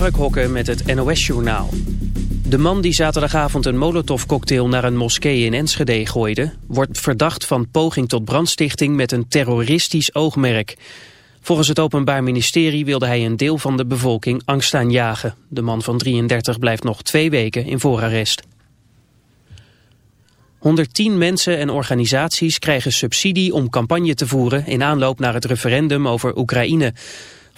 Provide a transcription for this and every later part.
Mark Hokke met het NOS-journaal. De man die zaterdagavond een molotovcocktail naar een moskee in Enschede gooide... wordt verdacht van poging tot brandstichting met een terroristisch oogmerk. Volgens het Openbaar Ministerie wilde hij een deel van de bevolking angst aanjagen. De man van 33 blijft nog twee weken in voorarrest. 110 mensen en organisaties krijgen subsidie om campagne te voeren... in aanloop naar het referendum over Oekraïne...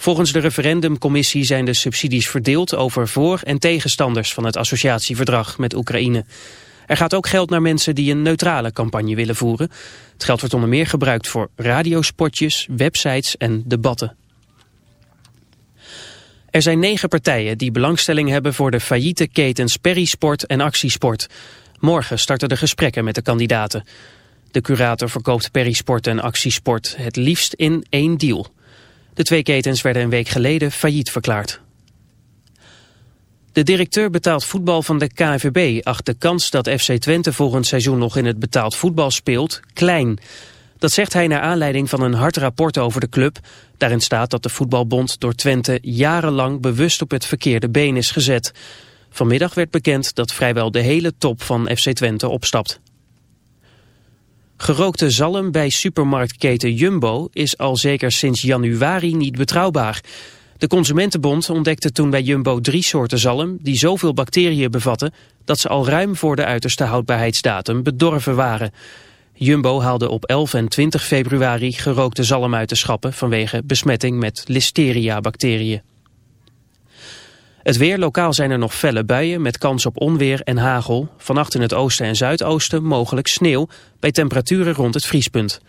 Volgens de referendumcommissie zijn de subsidies verdeeld over voor- en tegenstanders van het associatieverdrag met Oekraïne. Er gaat ook geld naar mensen die een neutrale campagne willen voeren. Het geld wordt onder meer gebruikt voor radiospotjes, websites en debatten. Er zijn negen partijen die belangstelling hebben voor de failliete ketens Perisport en Actiesport. Morgen starten de gesprekken met de kandidaten. De curator verkoopt Perisport en Actiesport het liefst in één deal. De twee ketens werden een week geleden failliet verklaard. De directeur betaald voetbal van de KNVB acht de kans dat FC Twente volgend seizoen nog in het betaald voetbal speelt klein. Dat zegt hij naar aanleiding van een hard rapport over de club. Daarin staat dat de voetbalbond door Twente jarenlang bewust op het verkeerde been is gezet. Vanmiddag werd bekend dat vrijwel de hele top van FC Twente opstapt. Gerookte zalm bij supermarktketen Jumbo is al zeker sinds januari niet betrouwbaar. De Consumentenbond ontdekte toen bij Jumbo drie soorten zalm die zoveel bacteriën bevatten dat ze al ruim voor de uiterste houdbaarheidsdatum bedorven waren. Jumbo haalde op 11 en 20 februari gerookte zalm uit de schappen vanwege besmetting met listeria-bacteriën. Het weer, lokaal zijn er nog felle buien met kans op onweer en hagel. Vannacht in het oosten en zuidoosten mogelijk sneeuw bij temperaturen rond het vriespunt.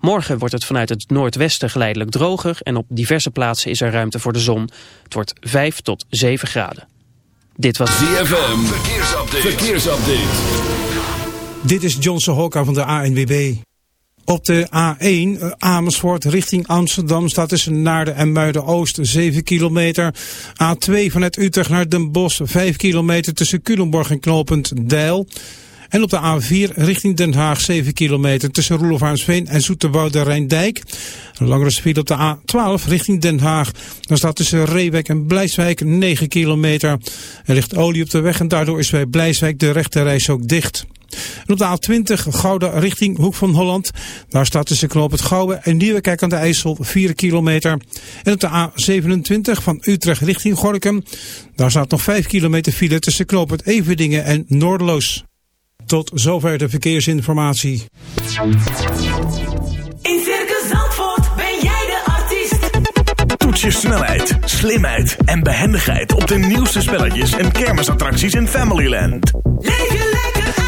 Morgen wordt het vanuit het noordwesten geleidelijk droger en op diverse plaatsen is er ruimte voor de zon. Het wordt 5 tot 7 graden. Dit was ZFM, verkeersupdate. verkeersupdate. Dit is Johnson Hokka van de ANWB. Op de A1 eh, Amersfoort richting Amsterdam staat tussen Naarden en Muiden-Oost 7 kilometer. A2 vanuit Utrecht naar Den Bosch 5 kilometer tussen Culemborg en knooppunt Deil. En op de A4 richting Den Haag 7 kilometer tussen Roelofaansveen en Zoeterwoude Rijndijk. Een langere file op de A12 richting Den Haag. Dan staat tussen Reewijk en Blijswijk 9 kilometer. Er ligt olie op de weg en daardoor is bij Blijswijk de rechterreis ook dicht. En op de A20 Gouda richting Hoek van Holland. Daar staat tussen Knoop het Gouwen en Nieuwekerk aan de IJssel 4 kilometer. En op de A27 van Utrecht richting Gorkum. Daar staat nog 5 kilometer file tussen Knoop het Everdingen en Noordeloos. Tot zover de verkeersinformatie. In Circus Zandvoort ben jij de artiest. Toets je snelheid, slimheid en behendigheid op de nieuwste spelletjes en kermisattracties in Familyland. Leef je lekker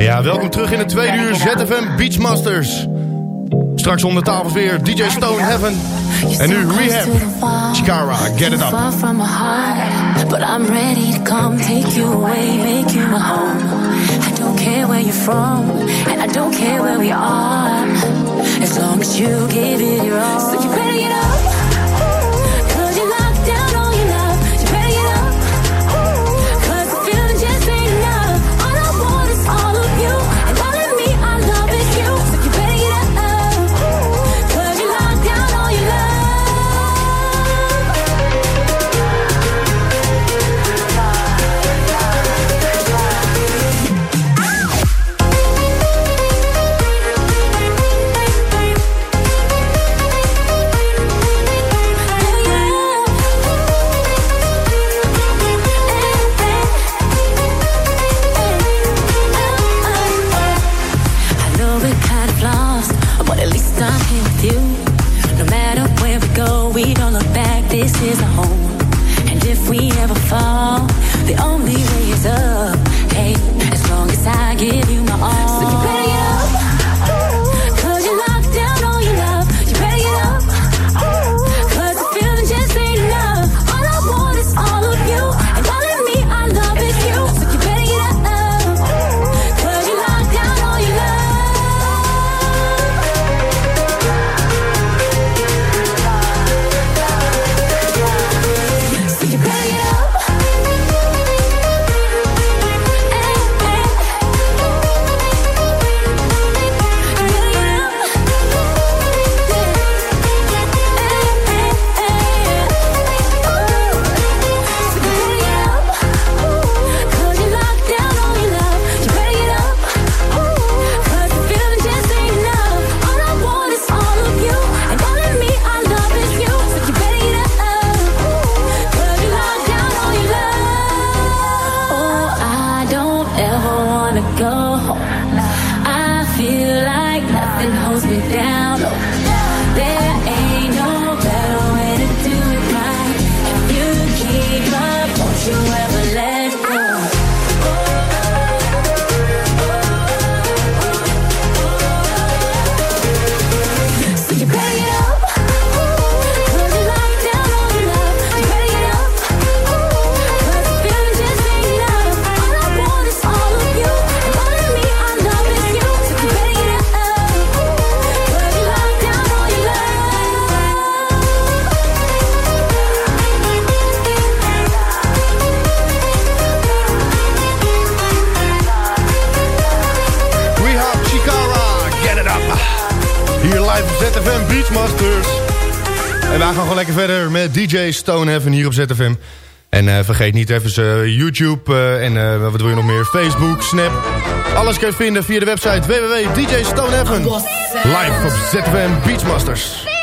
Ja, welkom terug in het tweede uur ZFM Beachmasters. Straks om de tafels weer DJ Stone Heaven. En nu Rehab. Chikara, get it up. Up, ZFM Beachmasters. En wij gaan gewoon lekker verder met DJ Stonehaven hier op ZFM. En eh, vergeet niet even uh, YouTube eh, en eh, wat wil je nog meer? Facebook, Snap. Alles kun je vinden via de website www.djstonehaven. Live op ZFM Beachmasters.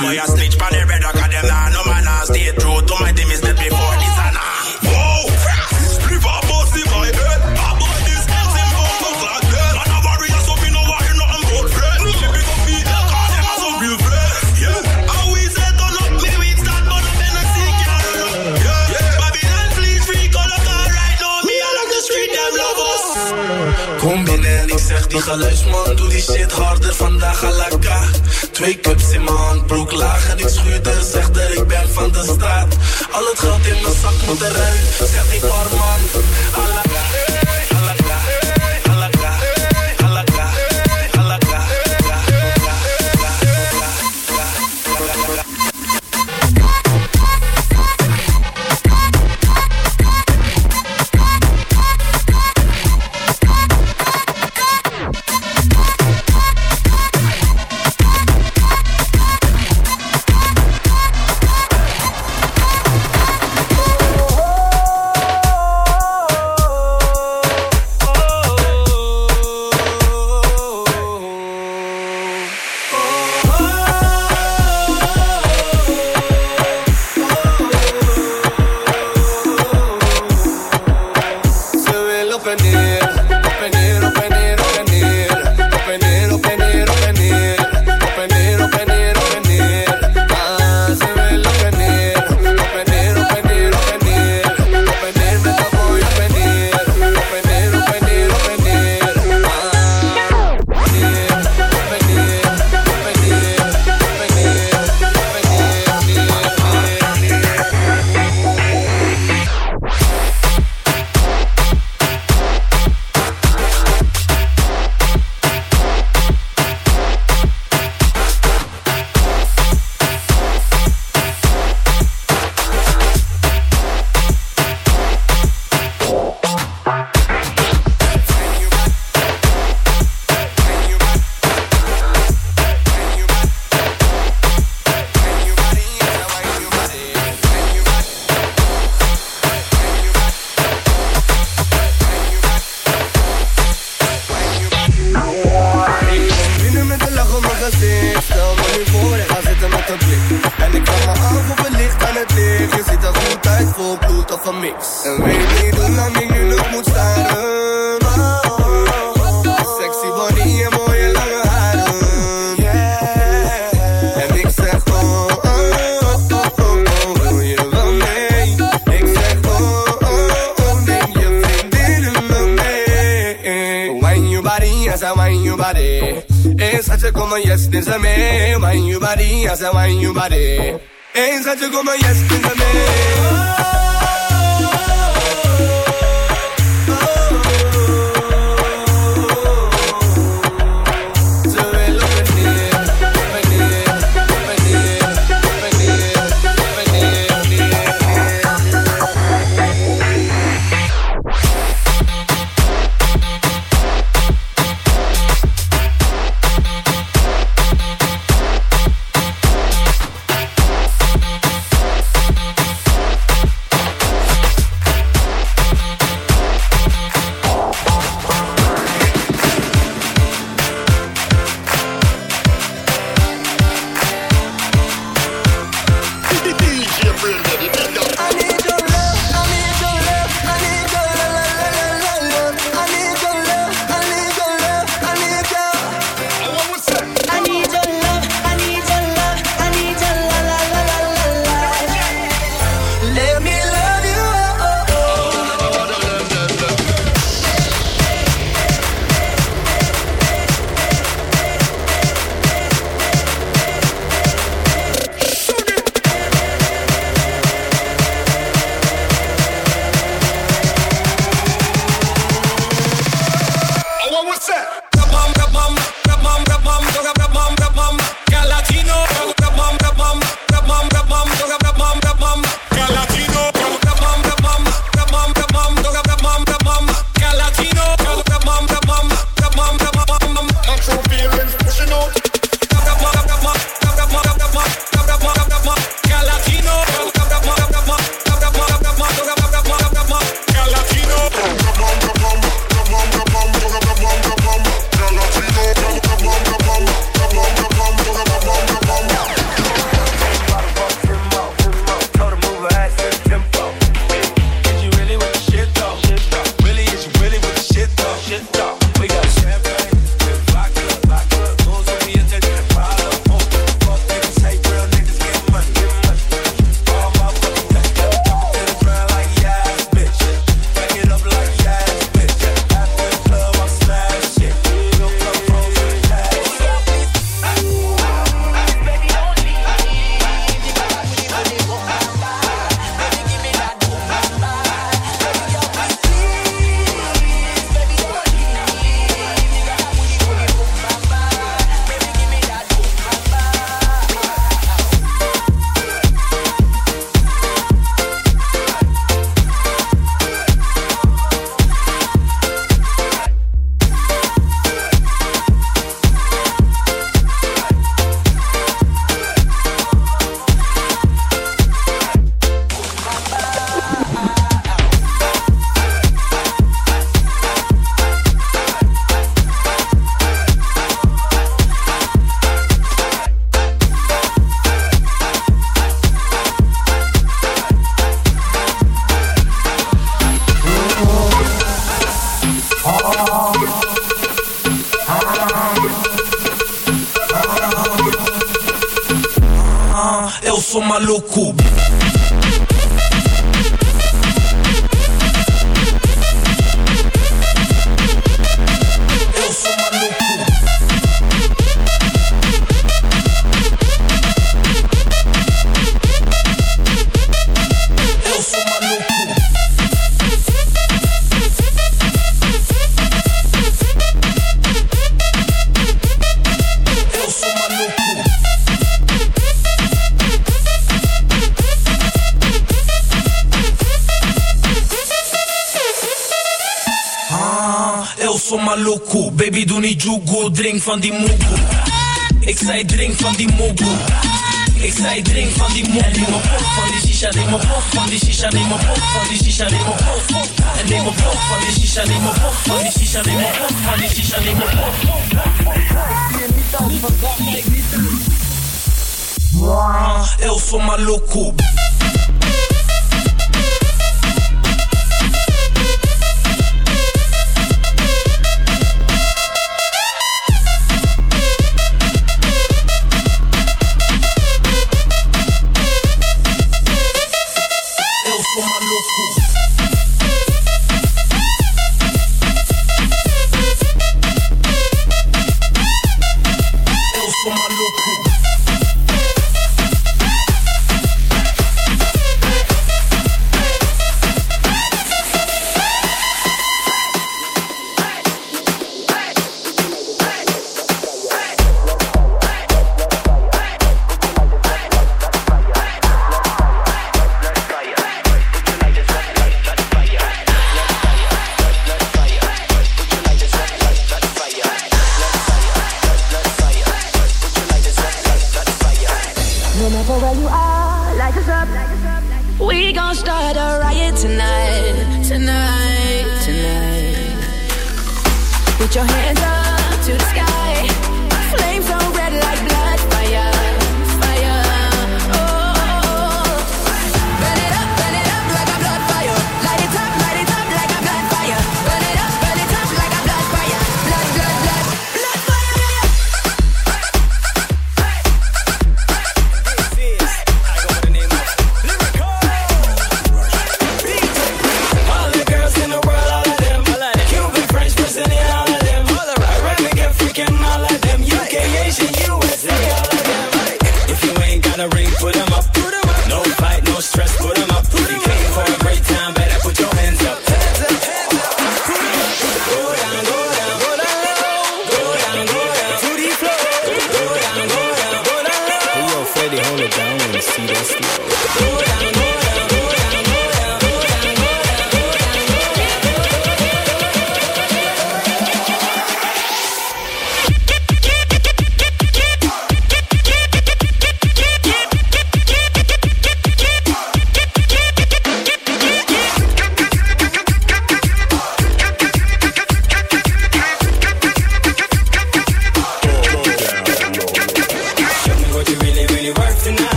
My banana. Some boy a snitch pan the red rock, and them nah no man, nah stay true to my team is dead before this and. Whoa, split up bossy my head, I bought this else in phone book like that. Man a warrior, so me no worry nothing but friend. Me pick up me, call them as some real friends. Yeah, how we say turn up, me we start burn up and I see can't run up. Yeah, yeah, Babylon fleet free, call up all right now. Me I like the street, them love us. Kom binnen en ik zeg die geluidsman Doe die shit harder vandaag à la K Twee cups in mijn handbroek laag En ik schuurder, zeg er ik ben van de straat. Al het geld in mijn zak moet eruit Zeg barman. À drink van die moekoe. Ik zei drink van die moekoe. Ik zei drink van die moe. En neem een van die shisha, neem een pop van die shisha, neem een pop van die shisha, neem een pop. En neem van die shisha, neem een pop van die shisha, neem een pop van die shisha, neem een pop. Wow, heel voor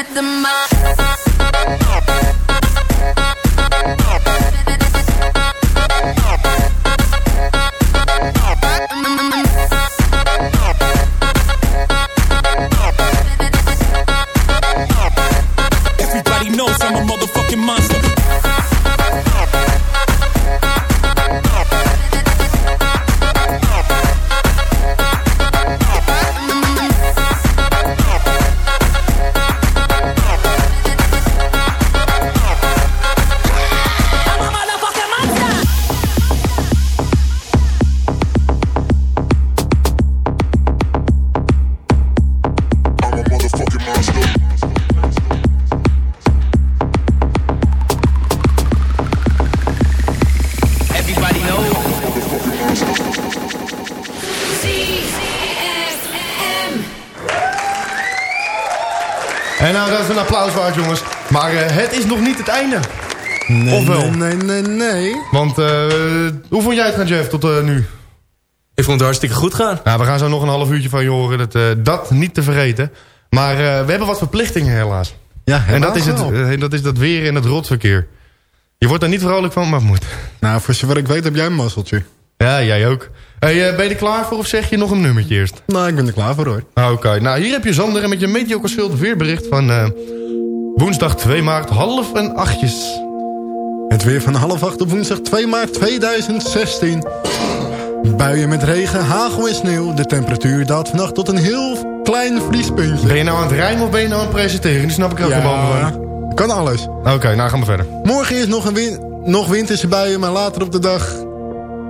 I'm is nog niet het einde. Nee, Of wel? nee, nee, nee, nee. Want eh, hoe vond jij het gaan, Jeff, tot eh, nu? Ik vond het hartstikke goed gaan. Nou, we gaan zo nog een half uurtje van je horen. Dat, eh, dat niet te vergeten. Maar eh, we hebben wat verplichtingen helaas. Ja, En dat is, het, dat is dat weer en het rotverkeer. Je wordt daar niet vrolijk van, maar het moet. Nou, voor zover ik weet heb jij een mazzeltje. Ja, jij ook. Hey, ben je er klaar voor of zeg je nog een nummertje eerst? Nou, ik ben er klaar voor hoor. Ah, Oké, nou hier heb je Zander en met je Meteo Consult weerbericht van eh, woensdag 2 maart half en achtjes. Het weer van half acht op woensdag 2 maart 2016. Buien met regen, hagel en sneeuw. De temperatuur daalt vannacht tot een heel klein vriespuntje. Ben je nou aan het rijmen of ben je nou aan het presenteren? Die snap ik ook Ja, gewoon. kan alles. Oké, nou gaan we verder. Morgen is nog, een win nog winterse buien, maar later op de dag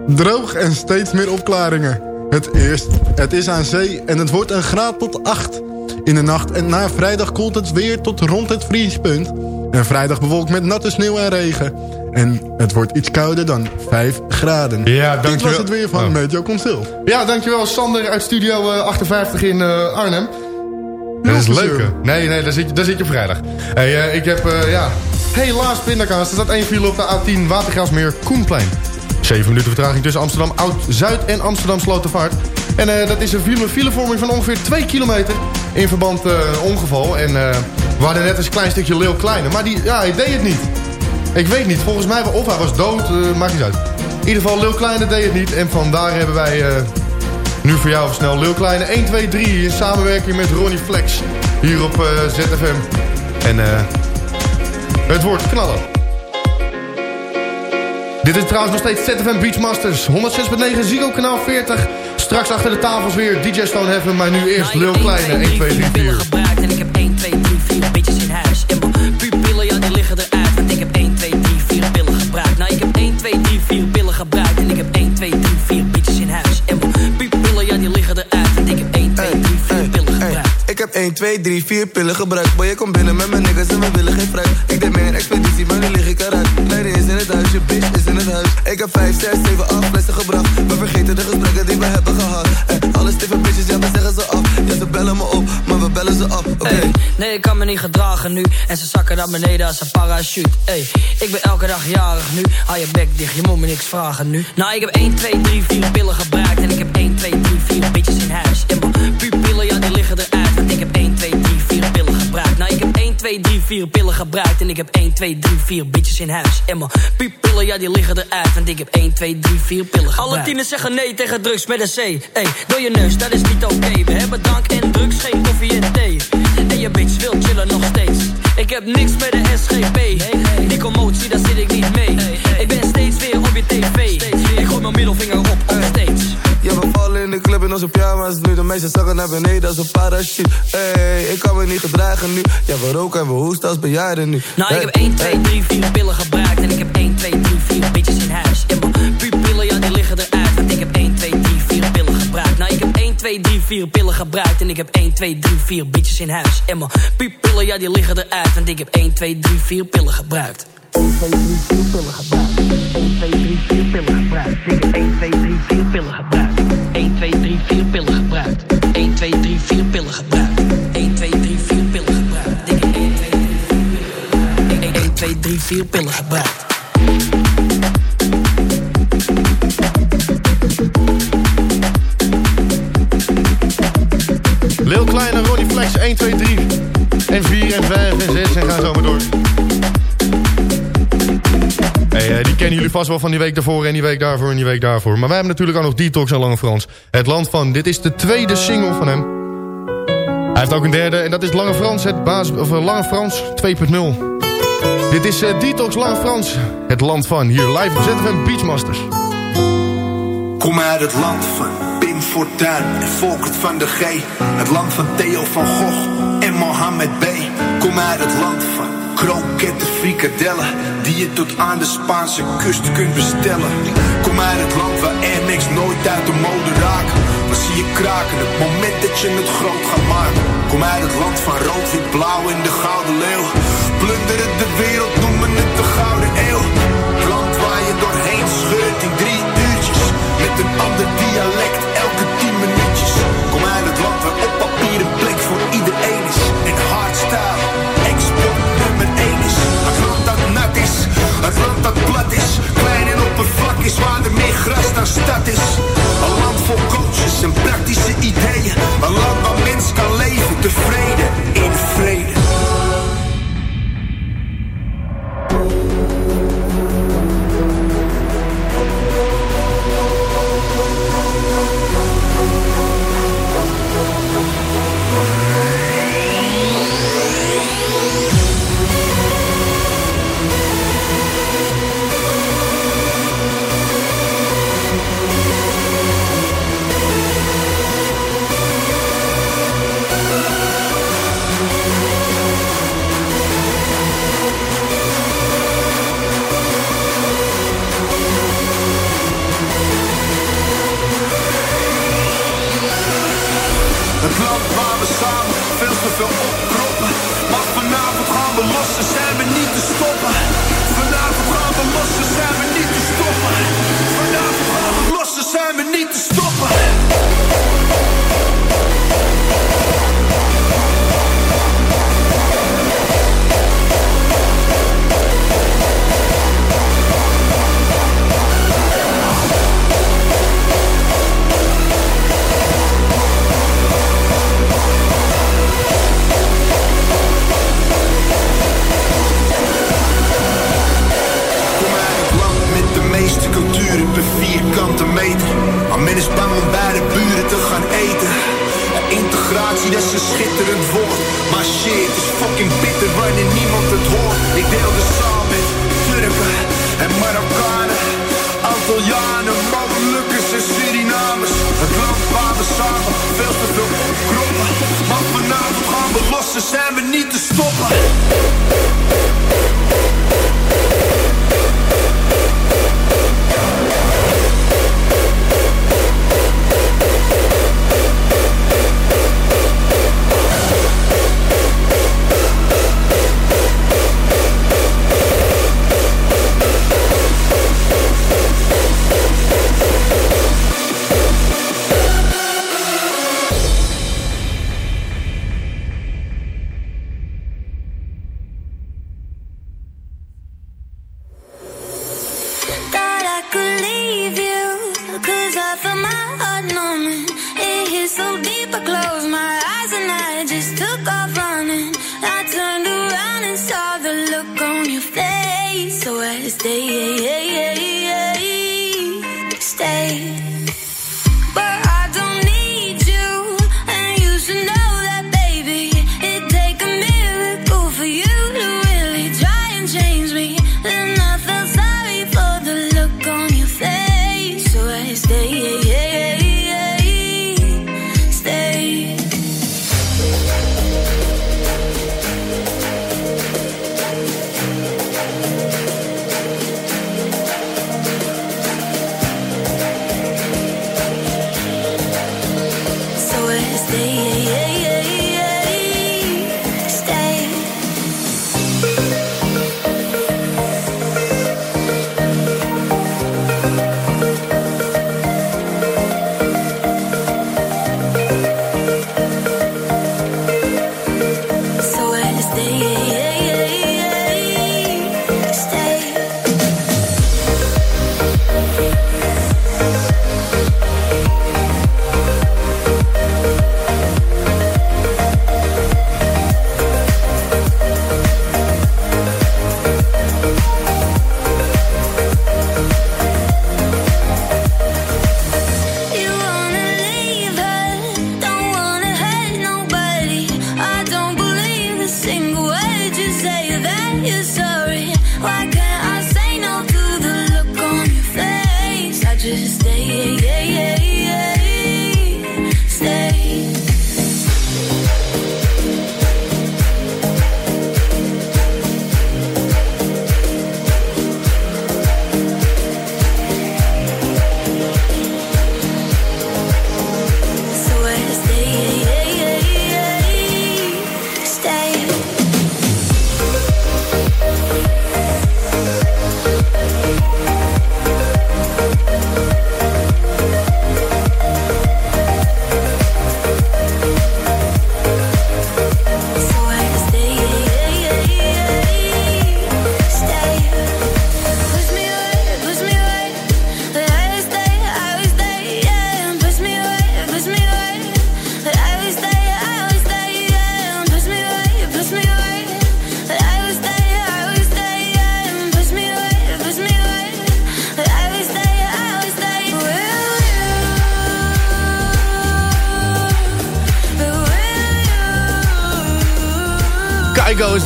droog en steeds meer opklaringen. Het, eerst, het is aan zee en het wordt een graad tot 8. In de nacht en na vrijdag koelt het weer tot rond het vriespunt. En vrijdag bewolkt met natte sneeuw en regen. En het wordt iets kouder dan 5 graden. Ja, Dit dankjewel. was het weer van Oh. Meteo Consult. Ja, dankjewel Sander uit Studio eh, 58 in eh, Arnhem. Dat is leuk, hè? Nee, nee, daar zit je, daar zit je op vrijdag. Hey, eh, ik heb, eh, ja, helaas pindakaas. Er staat één file op de A10 Watergraafsmeer Koenplein. 7 minuten vertraging tussen Amsterdam Oud-Zuid en Amsterdam Slotervaart. En eh, dat is een file, filevorming van ongeveer 2 kilometer in verband eh ongeval. En eh, we hadden net eens een klein stukje Leeuw Kleine, maar die, ja, hij deed het niet. Ik weet niet, volgens mij, of hij was dood, eh, maakt niet uit. In ieder geval, Leeuw Kleine deed het niet. En vandaar hebben wij nu voor jou snel Leeuw Kleine 1, 2, 3 in samenwerking met Ronnie Flex. hier op ZFM. En het wordt knallen. Dit is trouwens nog steeds ZFM Beachmasters. 106.9 Ziggo kanaal 40. Straks achter de tafels weer DJ Stone Heaven. Maar nu eerst Lil Kleine. 1, 2, 3, 4. gebruikt en ik heb 1, 2, 3, 4 bitches in huis. En mijn pupillen, ja, die liggen eruit. Want ik heb 1, 2, 3, 4 pillen gebruikt. Nou, ik heb 1, 2, 3, 4 pillen gebruikt. En ik heb 1, 2, 3, 4 bitches in huis. En mijn pupillen, ja, die liggen eruit. Want ik heb 1, 2, 3, 4 pillen gebruikt. Ik heb 1, 2, 3, 4 pillen gebruikt. Boy, je komt binnen met mijn niggas en we willen geen fruit. Ik deed meer een expeditie, maar nu lig ik eruit. Leiden is in het huis, je bitch is in het huis. Ik heb 5, 6, 7, 8 flessen gebracht. We vergeten bellen me op, maar we bellen ze af. Oké. Nee, ik kan me niet gedragen nu. En ze zakken naar beneden als een parachute. Hey, ik ben elke dag jarig nu. Hou je bek dicht, je moet me niks vragen nu. Nou, ik heb 1, 2, 3, 4 pillen gebruikt. En ik heb 1, 2, 3, 4 bitches in huis. En mijn pupillen, ja, die liggen eruit. Want ik heb 1, 2, 3, 4 pillen gebruikt. Nou, ik heb 1, 2, 3, 4 pillen gebruikt. En ik heb 1, 2, 3, 4 bitches in huis. En mijn pupillen, ja, die liggen eruit. Want ik heb 1, 2, 3, 4 pillen gebruikt. Alle tieners zeggen nee tegen drugs met een C. Hey, door je neus, dat is niet oké. We hebben drank en drugs, geen koffie en thee. En je bitch wil chillen nog steeds. Ik heb niks met de SGP. Die commotie, daar zit ik niet mee. Ik ben steeds weer op je tv. Ik gooi mijn middelvinger in de club in onze pyjama's nu. De meeste zakken naar beneden als een parachute. Hey, ik kan me niet gedragen nu. Ja, we roken en we hoesten als bejaarden nu. Nou, ik heb 1, 2, hey. 3, 4 pillen gebruikt. En ik heb 1, 2, 3, 4 bitches in huis. En mijn pupillen, ja, die liggen eruit. Want ik heb 1, 2, 3, 4 pillen gebruikt. Nou, ik heb 1, 2, 3, 4 pillen gebruikt. En ik heb 1, 2, 3, 4 bitches in huis. En mijn pupillen, ja, die liggen eruit. Want ik heb 1, 2, 3, 4 pillen gebruikt. 1, 2, 3, 4 pillen gebruikt. 1, 2, 3, 4 pillen gebruikt. Ik heb 1, 2, 3, 4 pillen gebruikt. 1, 2, 3, 4 pillen gebruikt. 1, 2, 3, 4 pillen gebruikt. 1, 2, 3, 4 pillen gebruikt. Ik heb 1, 2, 3, 4 1, 2, 3, 4 pillen gebruikt. Lil Kleine, Ronnie Flex, 1, 2, 3. En 4 en 5 en 6 en zo maar door. Eh, die kennen jullie vast wel van die week daarvoor en die week daarvoor en die week daarvoor. Maar wij hebben natuurlijk ook nog Detox en Lange Frans. Het land van, dit is de tweede single van hem. Hij heeft ook een derde en dat is Lange Frans, het baas, of eh, Lange Frans 2.0. Dit is eh, Detox Lange Frans, het land van. Hier live op ZFM Beachmasters. Kom uit het land van Pim Fortuyn en Volkert van de G. Het land van Theo van Gogh en Mohammed B. Kom uit het land van kroketten, frikadellen. Die je tot aan de Spaanse kust kunt bestellen. Kom uit het land waar Air Max nooit uit de mode raken. Maar zie je kraken het moment dat je het groot gaat maken. Kom uit het land van rood, wit, blauw en de gouden leeuw. Plunderen de wereld, noemen het de gouden eeuw. Het land waar je doorheen scheurt in drie uurtjes. Met een ander dialect elke tien minuutjes. Dat plat is. Klein en oppervlak is waar er meer gras dan stad is. Een land vol coaches en praktische ideeën. Een land waar mens kan leven tevreden in vrede. Maar vanavond gaan we los, ze zijn we niet te stoppen. Vanavond gaan we los, ze zijn we niet te stoppen. Vanavond gaan we los, ze zijn we niet te stoppen.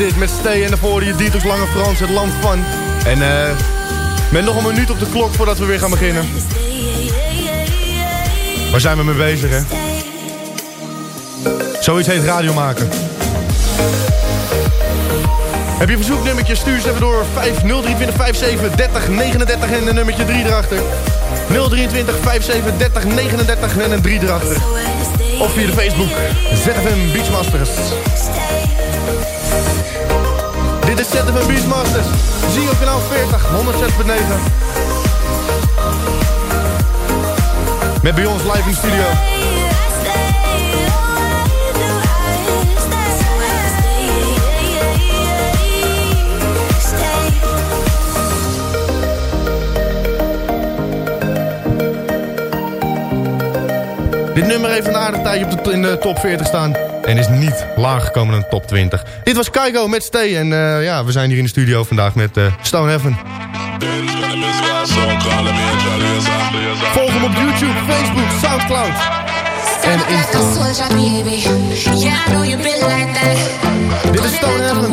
dit met Stee en daarvoor je Detox Lange Frans, het land van. En uh, met nog een minuut op de klok voordat we weer gaan beginnen. Waar zijn we mee bezig, hè? Zoiets heet radio maken. Heb je verzoeknummertje, stuur ze even door 50327 30 39 en een nummertje 3 erachter. 023 57 30 39 en een 3 erachter. Of via de Facebook ZFM Beachmasters. Dit is van Beastmasters. Zie je op kanaal 40, 106.9. Met bij ons live in studio. Dit nummer heeft een aardig tijd in de top 40 staan. En is niet laag gekomen dan top 20. Dit was Kaigo met Stay. En uh, ja, we zijn hier in de studio vandaag met uh, Stone Heaven. Volg hem op YouTube, Facebook, Soundcloud. En Instagram. Dit is Stone Heaven.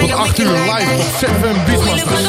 Tot 8 uur live op 7 Beatmasters.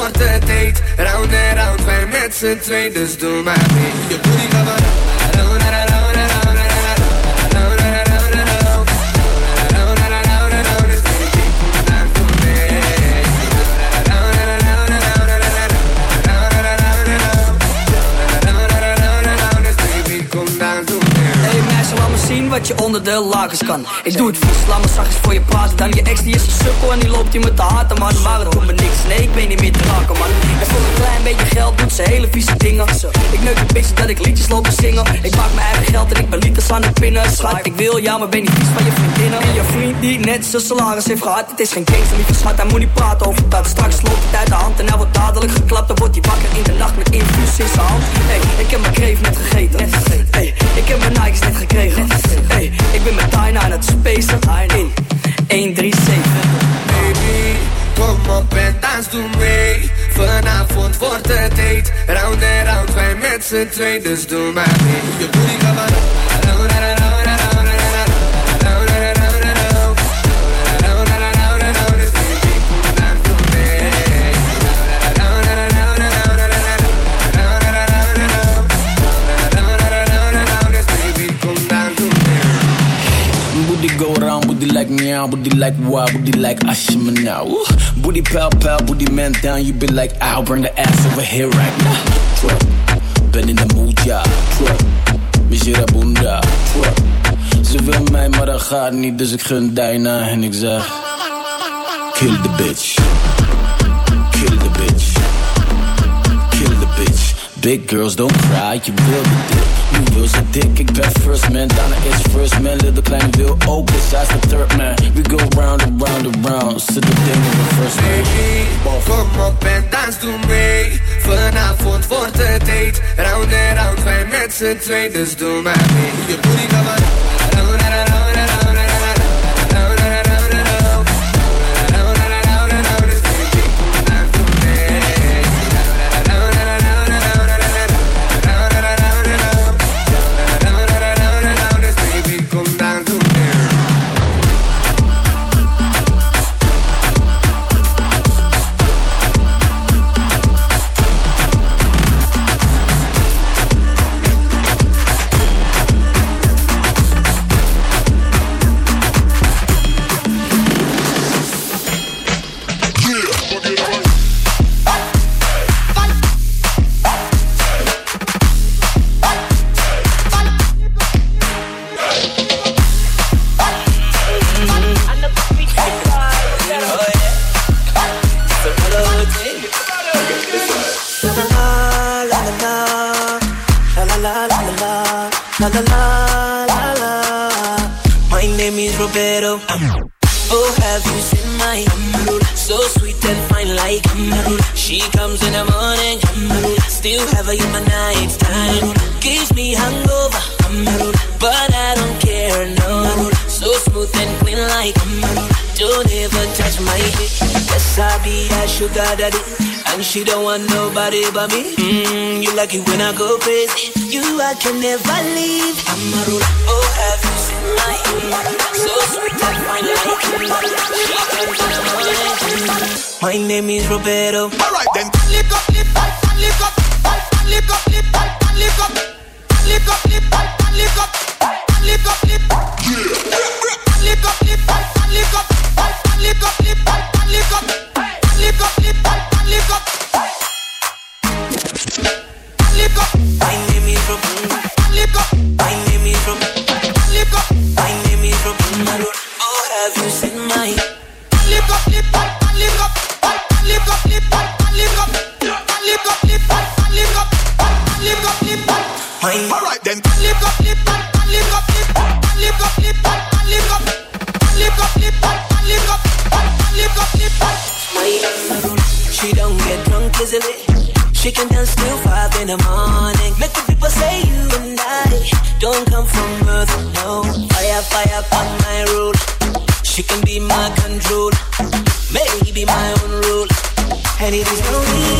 Wordt het Round en round, wij met z'n twee Dus doe maar mee onder de lakens kan. Ik doe het vies, laat me zachtjes voor je praten. Dan je ex die is een sukkel en die loopt hier met de haten man. Maar het doet me niks, nee ik ben niet meer te raken man. En voor een klein beetje geld doet ze hele vieze dingen. Ik neuk een beetje dat ik liedjes loop te zingen. Ik maak mijn eigen geld en ik ben liters aan het pinnen. Schat, ik wil jou, maar ben niet vies van je vriendinnen. En je vriend die net zijn salaris heeft gehad. Het is geen gangster, lieve schat, hij moet niet praten over dat. Straks loopt het uit de hand en hij wordt dadelijk geklapt. Dan wordt hij wakker in de nacht met infuus in zijn hand. Hey, ik heb mijn kreef net gegeten. Hey, ik heb mijn ik ben met Tyna aan het space line in. 1, 3, 7 Baby, kom op en dans, doe mee. Vanavond wordt het eet. Round en round, wij mensen twee, Dus doe maar mee. Meow, booty like wow, booty like Ashima now. Booty pal pal, booty man down, you be like, I'll bring the ass over here right now. Ben in de mood, ja. Trap, Bunda. Ze wil mij, maar dat gaat niet, dus ik gun Dijna en ik zeg, kill the bitch. Kill the bitch. Kill the bitch. Big girls don't cry, je wil de dik. Wil ze dik, ik ben first man. Daarna is first man, little kleine wil ook. Dus zij is de third man. We go round and round and round. Zit de ding in de first man. Baby, kom op en dans doe mee. Vanavond wordt het date. Round en round, wij met z'n twee, dus doe maar mee. Je booty gaat maar round round. Round me. Mm, you like it when I go crazy. You I can never leave. I'm a rule. Oh, have you seen my so sweet and fine like she comes in the morning. My name is. Alright then. Lick up, lick up, lick up, lick up, lick up, lick up. Lick up, lick up, lick up, lick up, lick up, lick up, lick up, lick up. Lick up. Lick up. Lick up. Seen my lick up, lick up, lick up, she don't get drunk easily. She can dance till five in the morning. Make the people say you and I don't come from earth, no. Fire, fire on my rule. She can be my control, maybe my own rule. And it is no need.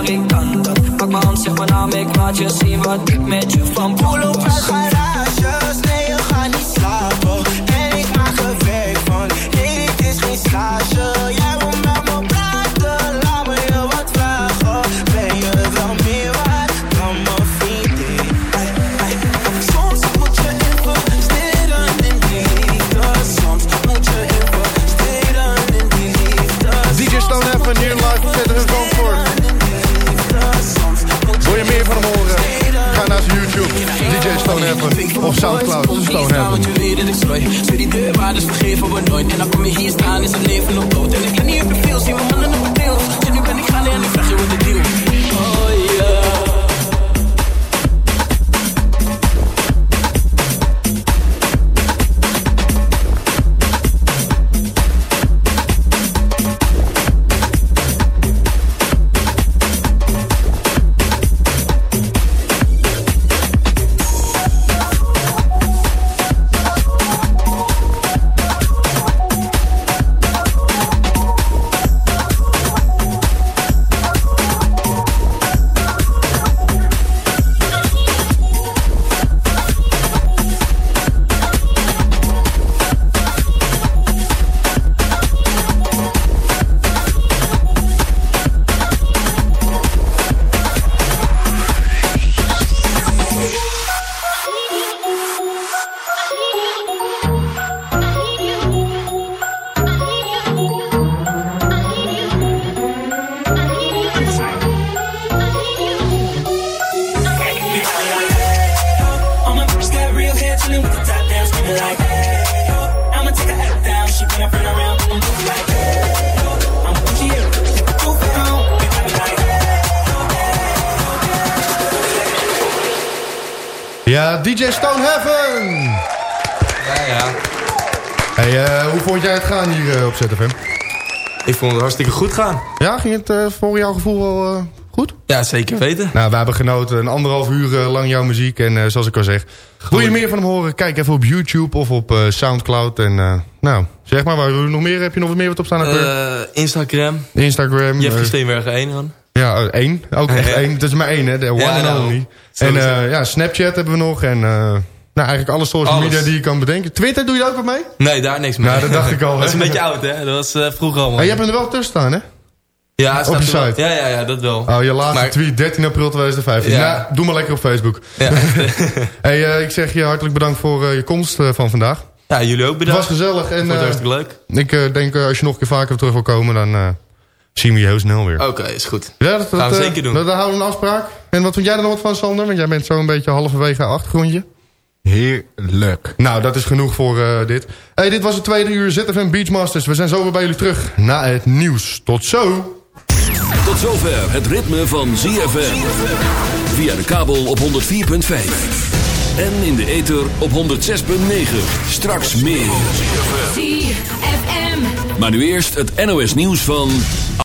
waar ik kan dat. Pak mijn hand, zeg maar naam, ik laat je zien wat ik met je van op uit ik die deurwaarders vergeven we nooit. En dan kom je hier staan, is het leven nog dood. En ik ben niet op de veel, zien we mannen op de deels Dus nu ben ik gaande en ik vraag je wat de DJ Stone Heaven. Ja, ja. Hey, eh, hoe vond jij het gaan hier eh, op ZFM? Ik vond het hartstikke goed gaan. Ja, ging het eh voor jouw gevoel wel goed? Ja, zeker weten. Nou, we hebben genoten. Een anderhalf uur lang jouw muziek. En zoals ik al zeg, wil je meer van hem horen? Kijk even op YouTube of op Soundcloud. En nou, zeg maar, waar wil je nog meer? Heb je nog wat meer wat op staan? Instagram. Instagram. Jeffrey Steenbergen 1 dan. Ja, één. Ook echt één. Het is maar één, hè. De one and nou, only. En eh, ja, Snapchat hebben we nog. En eh, nou, eigenlijk alle social Alles. media die je kan bedenken. Twitter doe je ook wat mee? Nee, daar niks mee. Nou, dat dacht ik al, dat is een beetje oud, hè. Dat was eh, vroeger allemaal. Maar je hebt hem er wel tussen staan, hè? Ja, op je site. Ja, ja, ja, dat wel. Oh, je laatste Maar- tweet, 13 april 2015. Ja. Nou, doe maar lekker op Facebook. Ja. hey, ik zeg je hartelijk bedankt voor je komst van vandaag. Ja, jullie ook bedankt. Het was gezellig. En, het eh, hartstikke leuk. Ik denk, als je nog een keer vaker terug wil komen, dan zien we je heel snel weer. Oké, is goed. Ja, dat, Gaan we eh, zeker doen. Dat, daar houden we een afspraak. En wat vind jij er nog wat van, Sander? Want jij bent zo een beetje halverwege achtergrondje. Heerlijk. Nou, dat is genoeg voor eh, dit. Hey, dit was het tweede uur ZFM Beachmasters. We zijn zo weer bij jullie terug na het nieuws. Tot zo! Tot zover het ritme van ZFM. Via de kabel op 104.5. En in de ether op 106.9. Straks meer. ZFM. Maar nu eerst het NOS nieuws van...